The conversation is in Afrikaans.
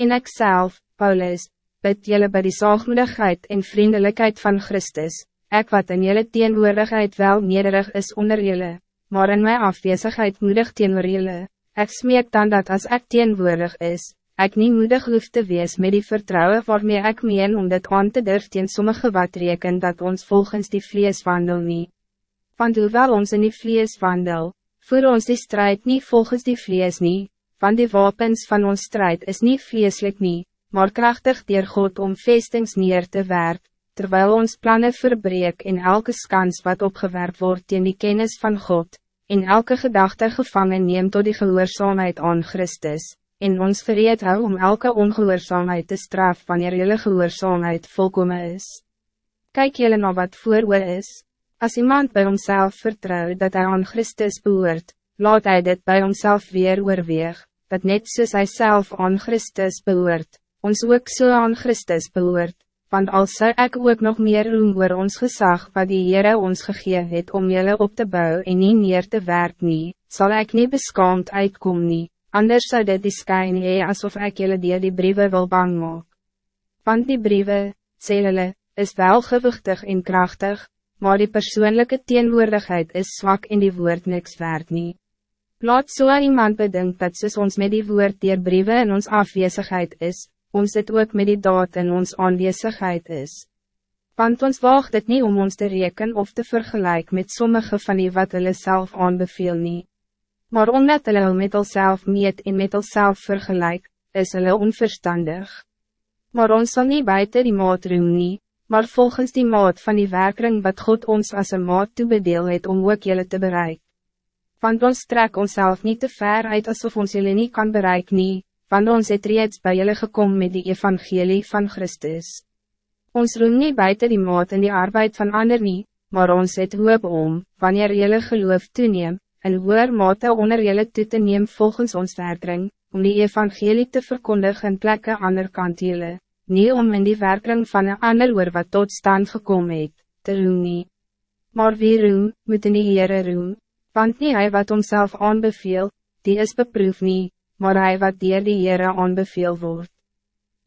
En ik zelf, Paulus, bid jullie bij die zaagmoedigheid en vriendelijkheid van Christus, ik wat in jullie teenwoordigheid wel nederig is onder jullie, maar in mijn afwezigheid moedig teenoor jullie, ik smeek dan dat als ik teenwoordig is, ik niet moedig hoef te wees met die vertrouwen waarmee ik meen om dit aan te durf teen sommige wat reken dat ons volgens die vlees wandel niet. Want hoewel ons in die vlees wandel, voor ons die strijd niet volgens die vlees niet, van die wapens van ons strijd is niet vleeselijk niet, maar krachtig dier God om vestings neer te werp, terwijl ons plannen verbreek in elke skans wat opgewerkt wordt in die kennis van God, in elke gedachte gevangen neemt tot die gehoorzaamheid aan Christus en ons gereed hou om elke ongehoorzaamheid te straf wanneer jullie gehoorzaamheid volkomen is. Kijk jullie naar wat voor is. Als iemand bij homself vertrouwt dat hij aan Christus behoort, laat hij dit bij homself weer oorweeg, dat net soos hy self aan Christus behoort, ons ook so aan Christus behoort, want als zou ik ook nog meer roem oor ons gezag wat die Heere ons gegee het om jullie op te bouwen en nie neer te werk nie, sal ek nie beskaamd uitkom nie, anders zou dit die skyn hee asof ek julle dier die brieven wil bang maak. Want die brieven, sê hulle, is wel gewichtig en krachtig, maar die persoonlijke teenwoordigheid is zwak en die woord niks waard nie. Laat so iemand bedink dat soos ons met die woord dier brieven in ons afwezigheid is, ons dit ook met die daad in ons aanwezigheid is. Want ons waagt het niet om ons te reken of te vergelijken met sommige van die wat hulle self aanbeveel nie. Maar omdat hulle met zelf meet en met zelf vergelijk, is hulle onverstandig. Maar ons zal niet buiten die maat roem nie, maar volgens die maat van die werking wat God ons als een maat toebedeel het om ook jullie te bereiken. Want ons trek onszelf niet te ver uit alsof ons jullie niet kan bereiken nie, want ons het reeds bij jullie gekomen met die evangelie van Christus. Ons roem niet buiten die maat in die arbeid van ander nie, maar ons het hoop om, wanneer jullie geloof toeneem, en hoer mate onder jullie toe te neem volgens ons werkring, om die evangelie te verkondigen in plekke ander kant jullie, nie om in die werkring van een ander oor wat tot stand gekomen het, te roem nie. Maar wie roem, moet in die Heere roem, want nie hy wat homself aanbeveel, die is beproef nie, maar hij wat dier die Heere aanbeveel wordt.